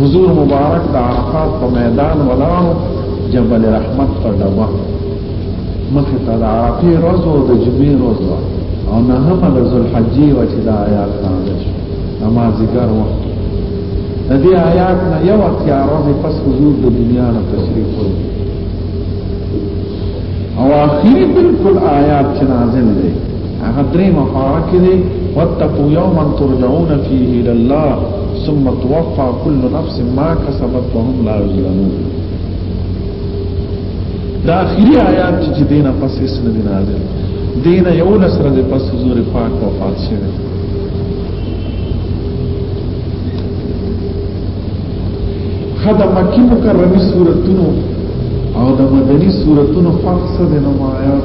حضور مبارک د عرفات په میدان ولاړو جبل رحمت په ډبه مخه ته د عرفې ورځ او د جمعې ورځ او نه هم د ذوالحجې و چې دا آیات نازل شو نمازګر وخت د دې آیات نه یو اتیا ورځې پس حضور د دنیا نه تشریف وړي او اخیری بالکل آیات چې نازل دی هغه درېمه پاره کې دی واتقوا يوما ترجعون فيه الى الله ثم توفى كل نفس ما كسبت وهم لا يظلمون دا اخیری آیات چې دینه پس اس نه دی نازل دینه یو لسر دی پس حضور پاک وفات شوی خدا مکی مکرمی صورتونو او د مدنی صورتونو فرق څه دی نو ما آیات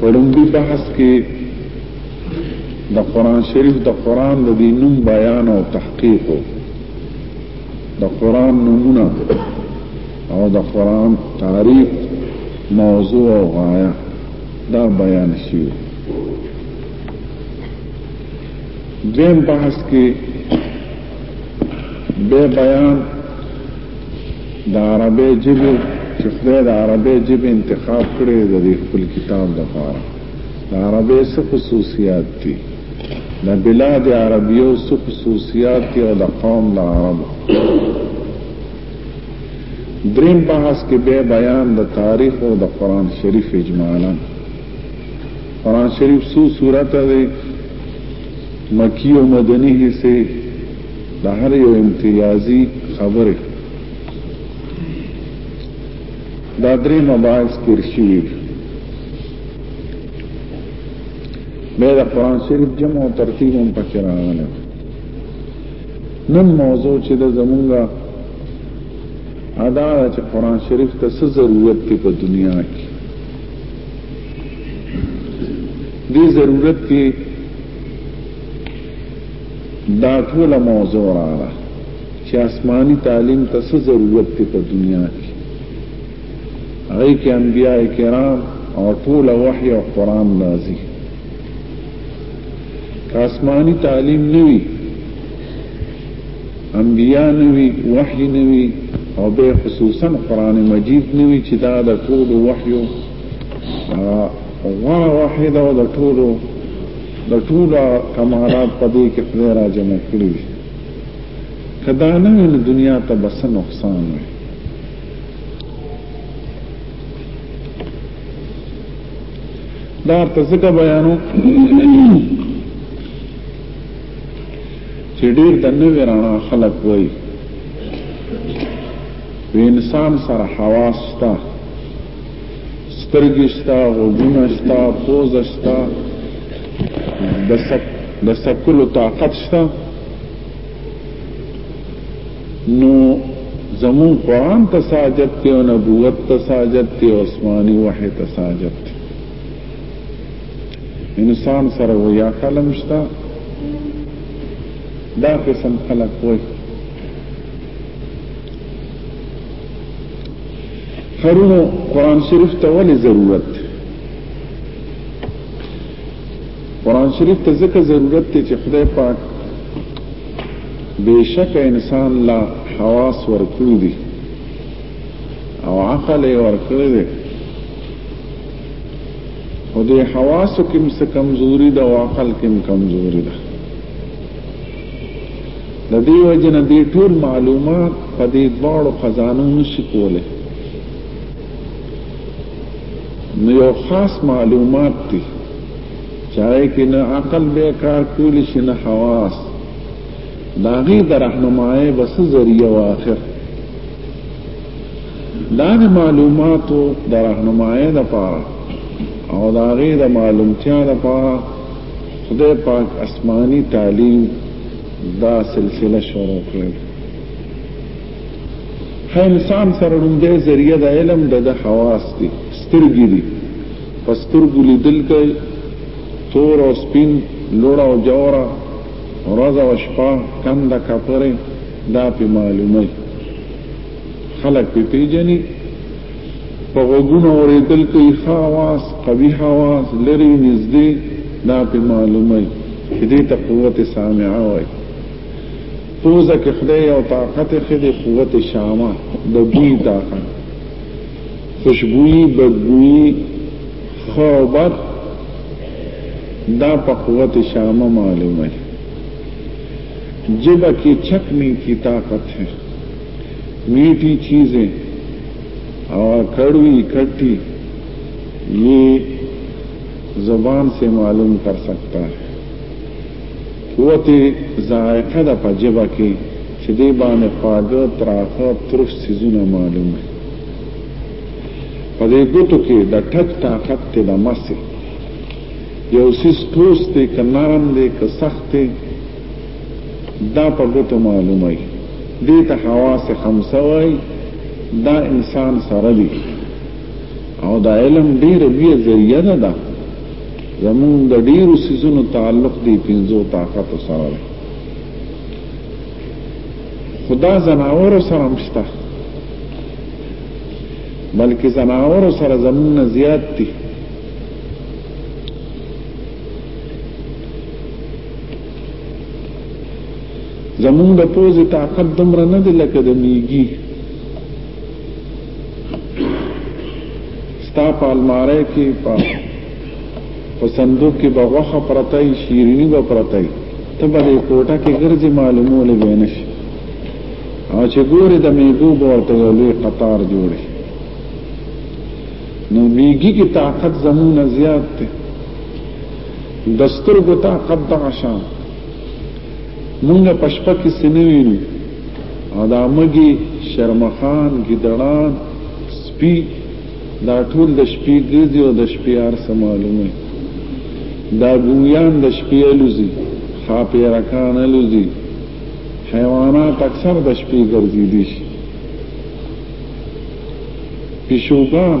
پرمبي بحث کې د قران شریف د قران د دینوم بیان او تحقیق د قران نمونه او د قران تعریف موضوع او غایه دا بیان شي دیم بحث کې به بیان د عربی ژبې چې خدای د عربی ژبې انتخاب کړی د دې خپل کتاب لپاره د عربی څه خصوصیات دي د بلاد عربیو څه خصوصیات دي او د قوم د عربو دریم بحث کې به بیان د تاریخ او د قران شریف اجمالا قران شریف څو سورته دي مکی او مدنی حصے د هر یو امتیازي خبرې دا درې مباحث تیر شوي دي بیا د قرآن شریف جمع او ترتیب هم پکې راغلی نن موضوع چې د زمونږه ادا چې قرآن شریف ته څه ضرورت دی په دنیا کې دې ضرورت کې دا ټوله موضوع راغله چې آسماني تعلیم ته څه ضرورت دی په دنیا کې هغه کې انبیاء کرام او ټول وحی او قران راځي آسماني تعلیم نوي انبیاء نوي وحی نوي او به خصوصا قران مجید نوي چې دا د ټول وحی او غره وحی دا د ټول د ټول کمالات په دې کې خدای را جمع کړی وي که دا نه وي نو دنیا ته به څه نقصان وي دا ته ځکه بیانو چې ډېر د نوې رڼا خلک وایي وی انسان سره حواس شته سترګې شته، غوږونه شته، پوزه شته، د سکلو طاقت شته نو زمون قرآن ته ساجت دی او نبوت ته ساجت دی او آسماني وحی ته ساجت دی انسان سره ویا قلم شته دا قسم خلق وایي هرونو قرآن شریف ته ولې ضرورت دی قرآن شریف ته ځکه ضرورت دی چې خدای پاک بېشک انسان لا حواس ورکړي دي او عقل یې ورکړی دی خو دې حواسو کې څه کمزوري ده او عقل کې کمزوري ده د دې وجه نه دې ټول معلومات په دې دواړو خزانو نشي کولی نو یو خاص معلومات دي چې هغې کې نه عقل بیا کار کولی شي نه حواس د هغې د رهنمایۍ به څه ذریعه و آخر دا د معلوماتو د رهنمایۍ دپاره او د هغې د معلومتیا دپاره خدای پاک اسماني تعلیم دا سلسله شروع کړل هر انسان سره لومړی ذریعہ د علم د حواس دي سترګې دي په سترګو لیدل کوي تور او سپین لوړ او جوړه ورځ او شپه کنده کپره دا په معلومه خلک په پیژني په غوږونو اورېدل کوي ښه اواز قوي اواز لري نږدې دا پې معلوموي چې دې ته قوت سامعه وایي پوزه کې خدای یو طاقت ښه دی قوت شامه د بوی طاقت خوشبویي بدبویي ښه او بد دا په قوت شامه معلوموي جبه کې چکنی کی طاقت ہے میټی چیزیں اور کڑوی اکٹھی یہ زبان سے معلوم کر سکتا ہے قوت ذائقه ده په ژبه کې چې دې باندې خواږه تراخه ترش څیزونه معلوم وي په دې ګوتو کې د ټک طاقت ته د مسې یو سیس ټوس دی که نرم دی که سخت دی دا په ګوتو معلوموي دې ته حواس خمسه وای دا انسان سره دي او دا علم ډیر بیا ذریعہ ده دا زمون د ډیرو سيزونو تعلق دی پنځو طاقت سره ده خدا زناور سره مشته بلکې زناور سره زمون زیات دي زمونږ د پوزې طاقت دومره نه دی لکه د میږي ستا په الماره کې په په صندوق کې به غوښه پرته وي شیریني به پرته وي ته به د کوټه کې ګرځې معلومولی به نه شي او چې ګورې د میږو به ورته یو لوی قطار جوړ شي نو میږي کې طاقت زمونږ نه زیات دی دسترګو طاقت دغه شان مونږ پشپا کې سنوینو او دا مګي شرمخان ګیدړان سپی دا ټول د شپې ګرځي او د شپې هر څه معلومه دا ګویان د شپې الوزي خاپیرکان الوزي حیوانات اکثر د شپې ګرځي دي شي پیشوګان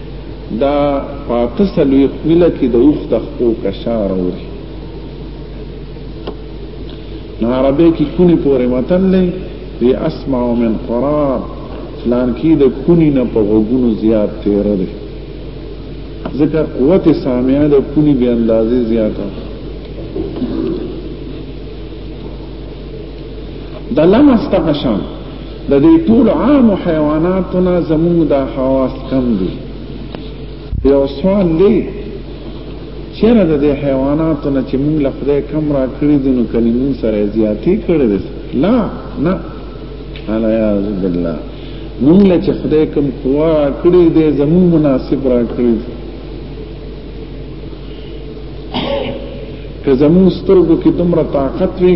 دا په اته څلوېښت میله کې د اوښ د خپو کشار اوري نو عربی کې کونی پورې متل دی وی اسمع من قرار فلان کې د کونی نه په غوګونو زیات تیر دی ځکه قوت سامعه د کونی به اندازې زیاته د لمس تقشان د دې ټول عام حیواناتو نه زموږ دا حواس کم دي یو سوال دی چیرې د دې حیواناتو نه چې موږ له خدای کم را کړی دي نو کله موږ سره زیاتی کړی دي لا نه الا یاذ بالله موږ له چې خدای کم قوا را کړی دي زموږ مناسب را کړی دي که زموږ سترګو کې دومره طاقت وي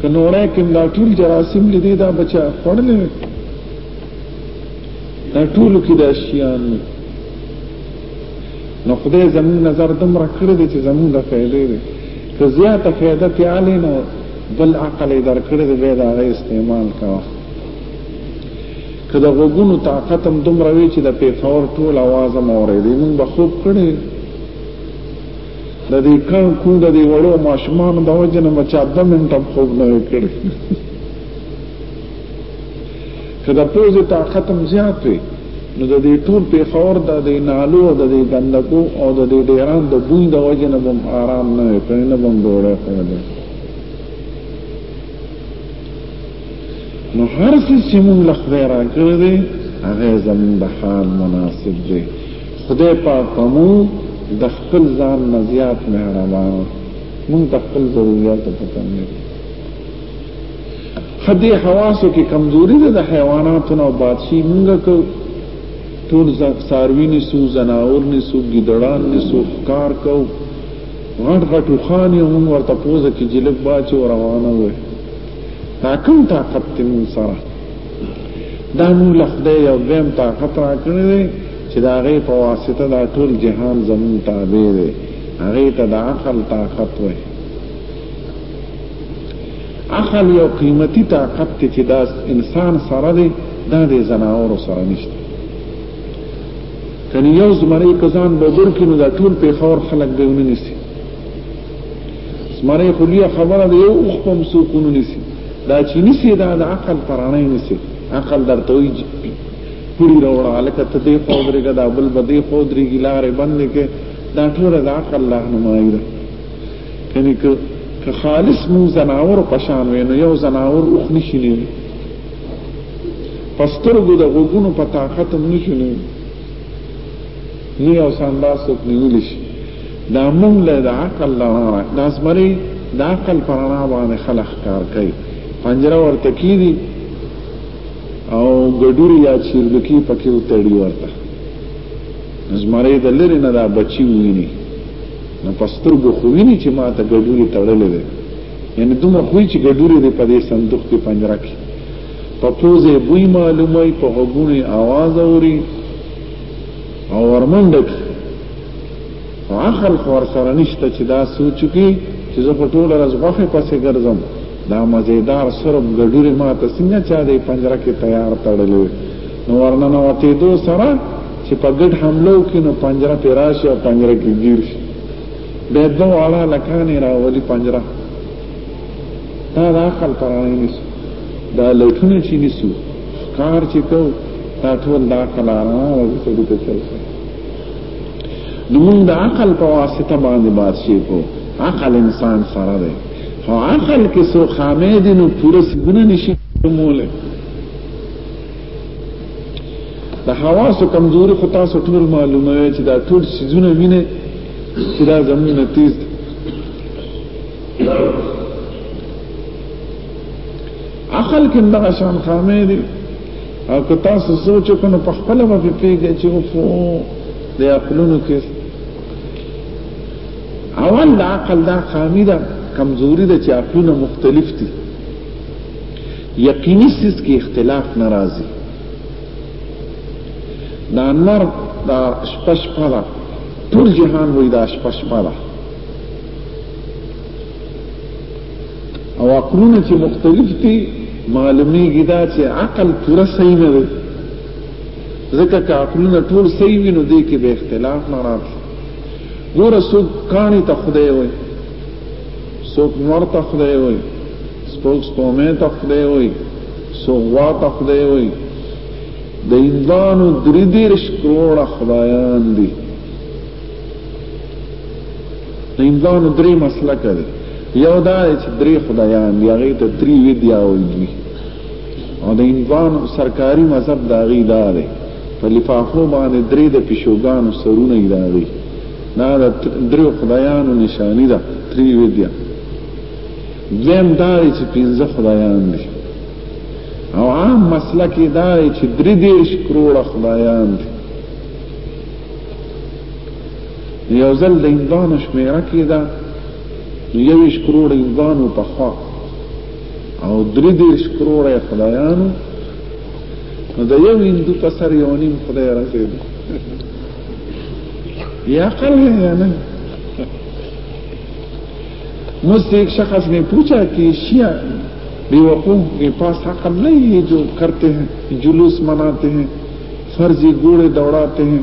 کنوړه کې دا ټول جراثیم لیدې دا بچا خړلې وي دا ټول کې دا شیان وي نو خدای زمون نظر دم راکړې دي چې زمون د فعلې دي که زیاته فائدہ تعالی نو بل عقل درکړې دي به دا استعمال کاوه که د غوګونو طاقت هم دومره وي چې د پیښور ټول आवाज هم اورېدي موږ به خوب کړی د دې کان کون د دې وړو ماشومان د وجه نه مچا د منټم خوب نه کړ کله پوزې طاقت هم زیات وي نو د دې ټول په خور د دې نالو د دې ګندګو او د دې ډیران د بوی د وجه نه بم آرام نه وي په نه بم ډوړې خو نو هر څه چې موږ له خدای راکړی دی هغه زموږ د حال مناسب دی خدای پاک په موږ د خپل ځان نه زیات مهربان موږ د خپل ضرورت په کم نه دی خدای حواسو کې کمزوري ده د حیواناتو نه بادشي موږ کو ټول ساروی نسو زناور نسو ګیدړان نسو ښکار کو غټ غټ وخان یې موږ ورته پوزه کې جلب باچو روانه وي دا کوم طاقت ته مون سره دا مون له خدای یو دیم طاقت را کړی دی چې دا غي په واسطه دا ټول جهان زمون تابع دی هغه ته د عقل طاقت وایي عقل یو قیمتي طاقت ته چې دا انسان سره دی دا د زناور سره نشته کني یو زمری کزان به ګور کینو دا ټول په خور خلک به ونی نسی زمانه خلیه خبره ده یو اوخ په مسوقونو نسی دا چې نسی دا د عقل پرانه نسی عقل درته وی پوری راوړه لکه ته دې خو درګه دا بل بدې خو درې ګلارې باندې کې دا ټول د عقل راهنمایي ده یعنی که که خالص مو زناور پشان وینو یو زناور اوخ نشي نه پسترګو د غوګونو په طاقت هم نشي نه نه یو سانداسو نیول شي دا مونږ له د عقل لرا را دا زمری د عقل پر رڼا باندې خلق کار کوي پنجره ورته کیدی او ګډوري یا چیرګکی پکې وتړي ورته زمری د لری نه دا بچي ویني نو پسترګو خو ویني چې ما ته ګډوري تړلې ده یعنی دومره خوې چې ګډوري دې په دې صندوق کې پنجره کې په پوزې بوی معلومه په غوګونی आवाज اوري او ورمنډه عقل خو ورسره نشته چې دا سوچ وکړي چې زه په ټوله ورځ غوښې پسې ګرځم دا مزیدار سرب ګډورې ما ته څنګه چا دی پنجره کې تیار تړلی نو ورننوتېدو سره چې په ګډ حمله وکړي نو پنجره پرې راشي او پنجره کې ګیر شي بیا دواړه لکانې راولي پنجره دا د عقل پرانی نیسو دا لټونه چې نیسو کار چې کوو دا ټول د عقل ارامه وظیفه دي ته چل شي نو موږ د عقل په واسطه باندې بادشي کو عقل انسان سره دی خو عقل کې سو خامې دي نو پوره سګونه نشي کوموله د حواسو کمزوري خو تاسو ټول معلومه وي چې دا ټول سيزونه ویني چې دا زمونه تیز دي عقل کې دغه شان خامې دي او که تاسو سوچ وکړئ نو په خپل به پیږئ چې اوفو د عقلونو کې اول د عقل دا خامي ده کمزوري ده چې عقلونه مختلف دي یقیني سیس کې اختلاف ناراضي دا نر دا شپش پلا ټول جهان وې دا شپش پلا او عقلونه چې مختلف دي معلومیږي دا چې عقل پوره صحیح نه دی ځکه که عقلونه ټول صحیح وي نو دې کې به اختلاف نه راځي ګوره څوک کاڼي ته خدای وایي څوک نور ته خدای وایي څوک سپومې ته خدای وایي څوک غوا ته خدای وایي د هندوانو درې دېرش کروړه خدایان دي د هندوانو درې مسلک دی یو دا چې درې خدایان دی هغه ته تری ویدیا وایي او د هندوانو سرکاري مذهب دا غي دا دی په لفافو باندې درې د پښوګانو سرونه یې دا غي دا د درې خدایانو نشانی ده تری ویدیا دویم دا دی چې پنځه خدایان دي او عام مسلک دا دی چې درې دیش کروڑه خدایان دي یو ځل د هندوانو شمیره کېده نو یویشت کروړه هندوانو پخوا او درې دېرش کروړه خدایانو نو د یو هندو په سر یو نیم خدای رسېده یا عقل ہے یا نہیں مجھ سے ایک شخص نے پوچھا کہ شیعہ بے وقوف کے پاس عقل نہیں ہے جو کرتے ہیں جلوس مناتے ہیں فرضی گوڑے دوڑاتے ہیں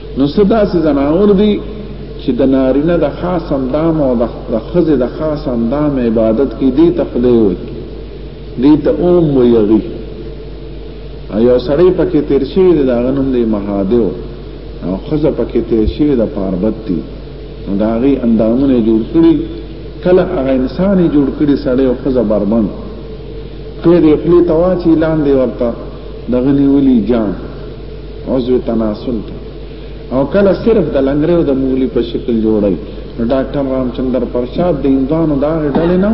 نو څه داسې ځناور دي چې د نارینه د خاص اندام او د ښځې د خاص اندام عبادت کې دي ته خدای وي دي ته اوم ویغي یو سړی پکې تیر شي د غنوم دی مهادیو او خزه پکې تیر شي د پاربت دي دا غي اندامونه جوړ کړی کله هغه انسان جوړ کړی سړی او خزه بربند ته دې خپل تواچی لاندې ورته دغنی ولی جان عضو تناسل ته او کله صرف د لنګریو د مولی په شکل جوړي ډاکټر رامچندر پرشاد د اندانو دا ډلې نه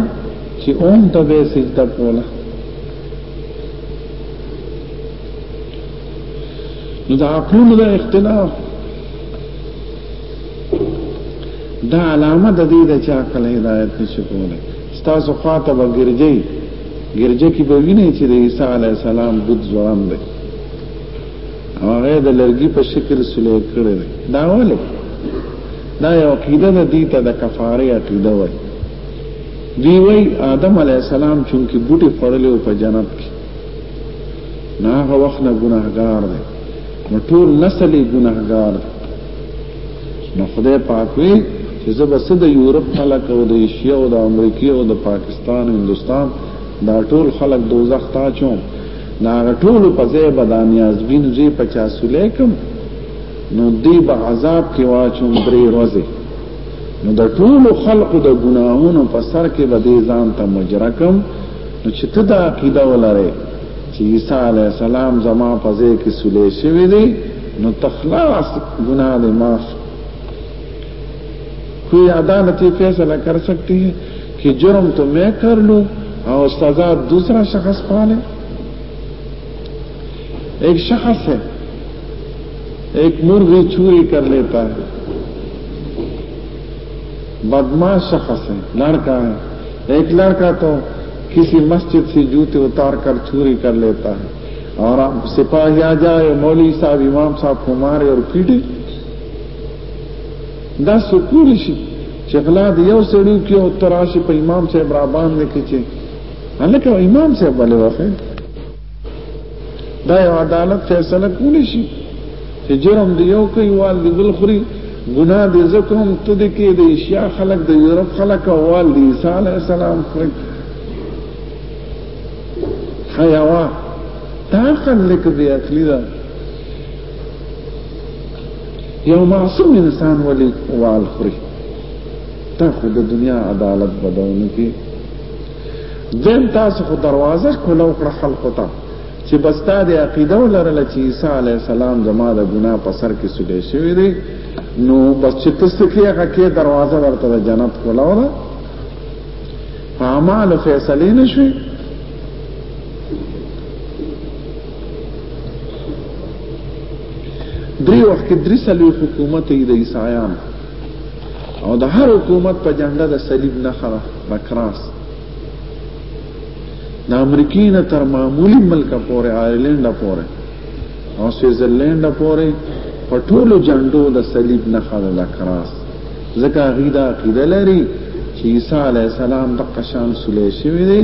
چې اوم ته به سجده کوله نو دا عقلونو د اختلاف دا علامه د دې د چا کله هدایت نشي کوله ستاسو خاطب ګرځي ګرځي کې به ویني چې د عیسی علی السلام بوت ځوان دی هغه د لرګي په شکل سولې کړی دی دا ولې دا یو عقیده ده دي ته د کفاره عقیده وای دی وای آدم علی السلام چونکی بوټي خړلې او په جنت کې نه هغه وخت نه ګناهګار دی نو ټول نسل یې ګناهګار دی نو خدای پاک وی چې زه بس د یورپ خلک او د ایشیا او د امریکا او د پاکستان او هندستان دا ټول خلک دوزخ ته چوم نا ټول په ځای بدانې ازبین زی په چا سلیکم نو دی به عذاب کې واچوم درې ورځې نو د ټول خلقو د ګناهونو په سر کې به دې ځان ته مجرکم نو چې ته دا عقیده ولرې چې عیسی علی السلام زما په ځای کې سولې شوی دی نو تخلاص ګناه دې معاف کوئی عدالت فیصلہ کر سکتی ہے کہ جرم تو میں کر لوں اور سزا دوسرا شخص پا لے ایک شخص ہے ایک مرغی چوری کر لیتا ہے بدماش شخص ہے لڑکا ہے ایک لڑکا تو کسی مسجد سے جوتے اتار کر چوری کر لیتا ہے اور آپ سپاہی آ جائے مولوی صاحب امام صاحب کو مارے اور پیٹے دا سکول شي چې غلا د یو سړیو کې او تراشي په امام صاحب را باندې کې چې هلکه امام صاحب ولې وخه دا یو عدالت فیصله کولی شي چې جرم دی یو کوي وال دی بل خوري ګناه دې زکه هم ته دې کې د ایشیا خلق د یورپ خلق او وال دی عیسی علی السلام خوري حیوا تا عقل لکه بی عقلی ده یو معصوم انسان ولی وال خوري تا خو د دنیا عدالت بدونه کی دین تاسو خو دروازه کوله او کړه خلق ته چې بس تا د عقیده ولرله چې عیسی علی السلام زما د ګناه په سر کې سولې شوی دی نو بس چې تاسو کې هغه کې دروازه ورته د جنت کوله ولا فعمال فیصله نشوي درې وخت کې درې سلوي حکومت یې د عیسایان او د هر حکومت په جنډه د صلیب نه خره بکراس د امریکای نه تر معمولی ملک پورې آیرلند پورې او سویزرلند پورې په ټولو جنډو د صلیب نه خره بکراس ځکه هغوی دا عقیده لري چې عیسی علیه السلام دقه شان سولی شوی دی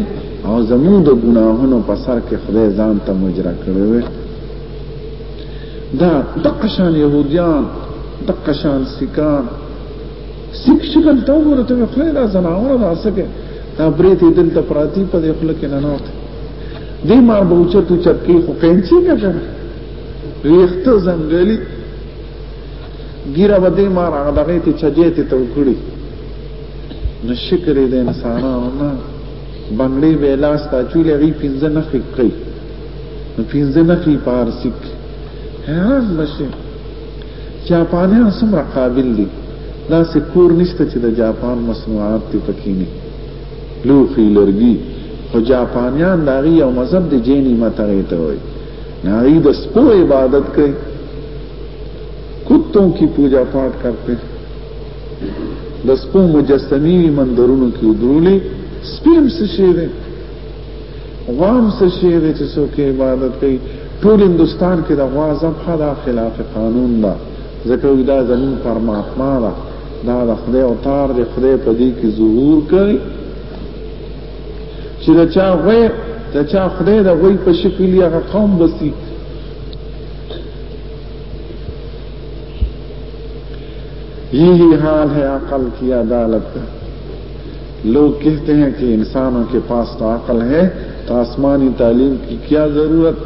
او زموږ د ګناهونو په سر کې خدای ځان ته مجره کړی دی دا دقه شان یهودیان دقه شان سیکان سیک شکل ته وګوره ته خدای دا ځناوره دا څه کوي دا برېتې دلته پراتی په دې خله کې ننوت دې مار به اوچت اوچت کې خو قینچي که که ویخته ځنګلي ګیره به دې مار هغه دغه ته چجې ته تو کړی نشکرې د انسانانو نه بنگلې ویلاس تا چولې غي پنځه نه خکې نو پنځه نه خې پار سیک حیران بشي جاپانیان څومره قابل دي دا سکور نشته چې د جاپان مصنوعات ته پکې نه لوخي لرګي خو جاپانیان دا غي یو مذهب د جینی متغه ته وي نائی د سپو عبادت کوي کتوں کی پوجا پاٹ کرتے د سپو مجسمی وی مندرونو کې ودرولی سپیم سشی دی غوام سشی دی چې څوک عبادت کوي ټول هندستان کې د غوا ذبح دا خلاف قانون ده ځکه دا زمون پرماتما ده دا د خدای او تار د خدای په دې کې ظهور کوي چې دا چا غوي دا چا خدای دا غوي په شکل یې هغه قوم بسی یہی حال ہے عقل کی عدالت کا لوگ کہتے ہیں کہ انسانوں کے پاس تو عقل ہے تو آسمانی تعلیم کی کیا ضرورت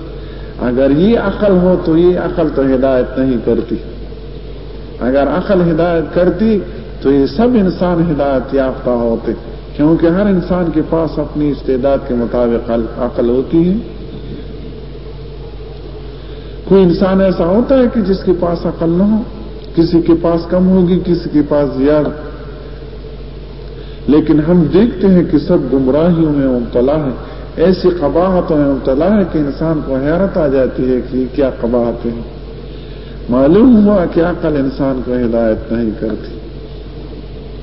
اگر یہ عقل ہو تو یہ عقل تو ہدایت نہیں کرتی اگر عقل ہدایت کرتی تو یہ سب انسان ہدایت یافتہ ہوتے کیونکہ ہر انسان کے پاس اپنی استعداد کے مطابق عقل ہوتی ہے کوئی انسان ایسا ہوتا ہے کہ جس کے پاس عقل نہ ہو کسی کے پاس کم ہوگی کسی کے پاس زیادہ لیکن ہم دیکھتے ہیں کہ سب گمراہیوں میں مبتلا ہیں ہے ایسی قباعتوں میں مبتلا ہے کہ انسان کو حیرت آ جاتی ہے کہ کیا قباحت ہے معلوم ہوا کہ عقل انسان کو ہدایت نہیں کرتی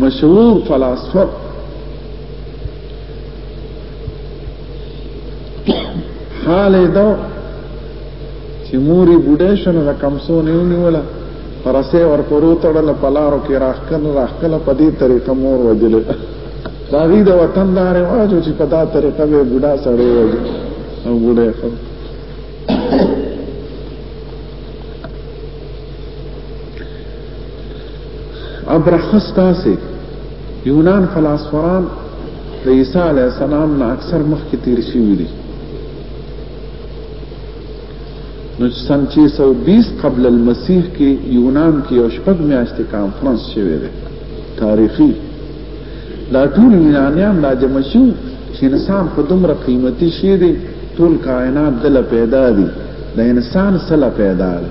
مشهور فلسفه حال دا چې موري بوډه شنه د کمسو نه نیوله پرسه ور پرو تړل پلارو کې راخکن راخکل په دې طریقه مور وجل دا غي د وطن دار واجو چې په دا طریقه به بوډا سړی وجل او بوډه خو ابرخص داسې یونان فلسفران د عیسی علی السلام نه اکثر مخکې تیر شوي دي نو سن 620 قبل المسیح کې یونان کې یو شپږ میاشتې کانفرنس شوی دی تاریخي دا ټول یونانیان دا جمع شو چې انسان په دومره قیمتي شی دی ټول کائنات دله پیدا دي د انسان سره پیدا دي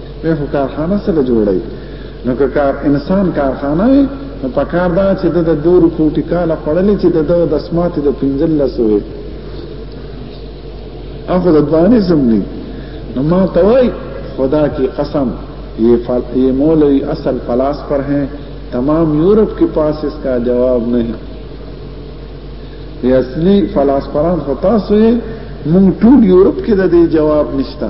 به خو کارخانه سره جوړي نو که کار انسان کارخانه وي نو په کار دا چې د دور کوټی کاله خړلې چې د دو د سمات د پنځل لسوي اخو د دوانې زم دي نو ما توي خدا کی قسم یہ فل... یہ مولوی اصل فلاسفر ہیں تمام یورپ کے پاس اس کا جواب نہیں یہ اصلی فلاسفران خطاس ہوئے مونږ ټول یورپ کې د دې جواب نشته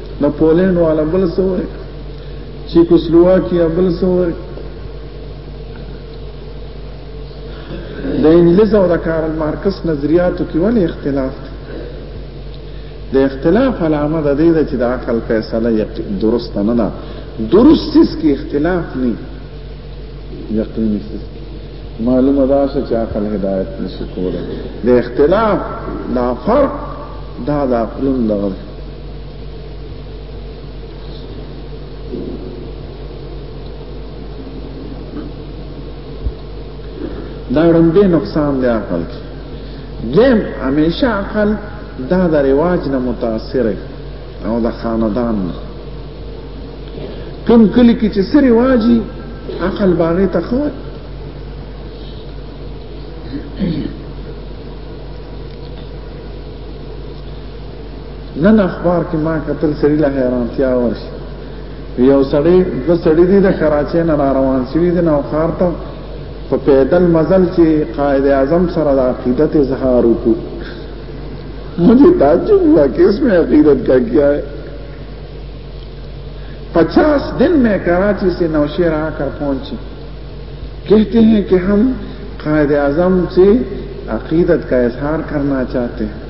نپولین والا بل څه وایي چیکوسلواکیا بل څه وایي د انګلیس او د کارل مارکس نظریاتو کې ولې اختلاف دی د اختلاف علامه د دې ده چې د عقل فیصله یقین درست نه ده درست سیس کې اختلاف نه یقیني سیس معلومه ده چې عقل هدایت نشي کولای د اختلاف لا فرق دا د عقلون لغوه دا ړندې نقصان دی عقل کې دیم همیشه عقل دا د رواج نه متاثر او د خاندان نه کوم کلی کې چې سری واجی عقل باندې تخو نن اخبار کې ما قتل سړي له حیرانتیا ورشي یو سړی د سړی دی د کراچۍ نه روان شوی دی نو خار ته په پیدل مزل چې قائد اعظم سره د عقیدت اظهار وکړو مجھے تعجب ہوا کہ اس میں عقیدت کا کیا ہے پچاس دن میں کراچی سے نوشیر آ کر پہنچے کہتے ہیں کہ ہم قائد اعظم سے عقیدت کا اظہار کرنا چاہتے ہیں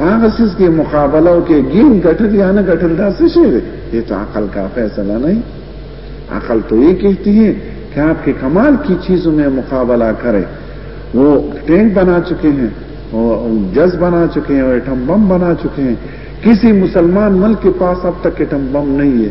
هغه سیس کې مقابله او کې ګیم ګټل یا نه ګټل دا څه شی دی دې ته عقل کا فیصله نه عقل تو یې کہتی ہے کہ آپ کے کمال کی چیزوں میں مقابلہ کرے وہ ٹینک بنا چکے ہیں جز بنا چکے ہیں اور ایٹم بم بنا چکے ہیں کسی مسلمان ملک کے پاس اب تک ایٹم بم نہیں ہے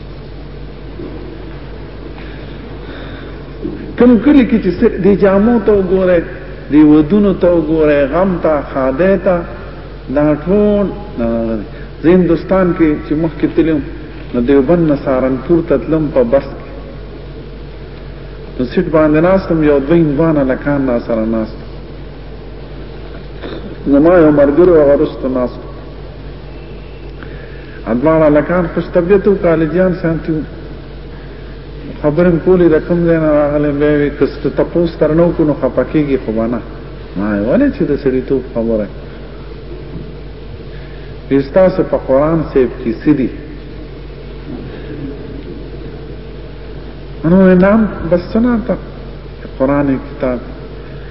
کم کلی کې چې د جامو ته وګوره د ودونو ته وګوره غم ته خاده ته دا ټول زندستان کې چې مخکې تلم نو دیوبند نه سارنپور ته تلم په بس کې نو سیټ باندې ناستم یو دوه انوانه لکان را سره ناست زما یو مرګرو هغه رستو ناست ادوار لکان خوش طبیعت او کالجان سانتیو خبرم کولی د کوم ځای نه راغلی به وي که څه تپوس ترنو کو نو خپه کېږي خو به نه ما ولې چې د سړیتوب خبره وي ستاسو په قرآن صاحب کې څه دي نو نام بس څه نه قرآن کتاب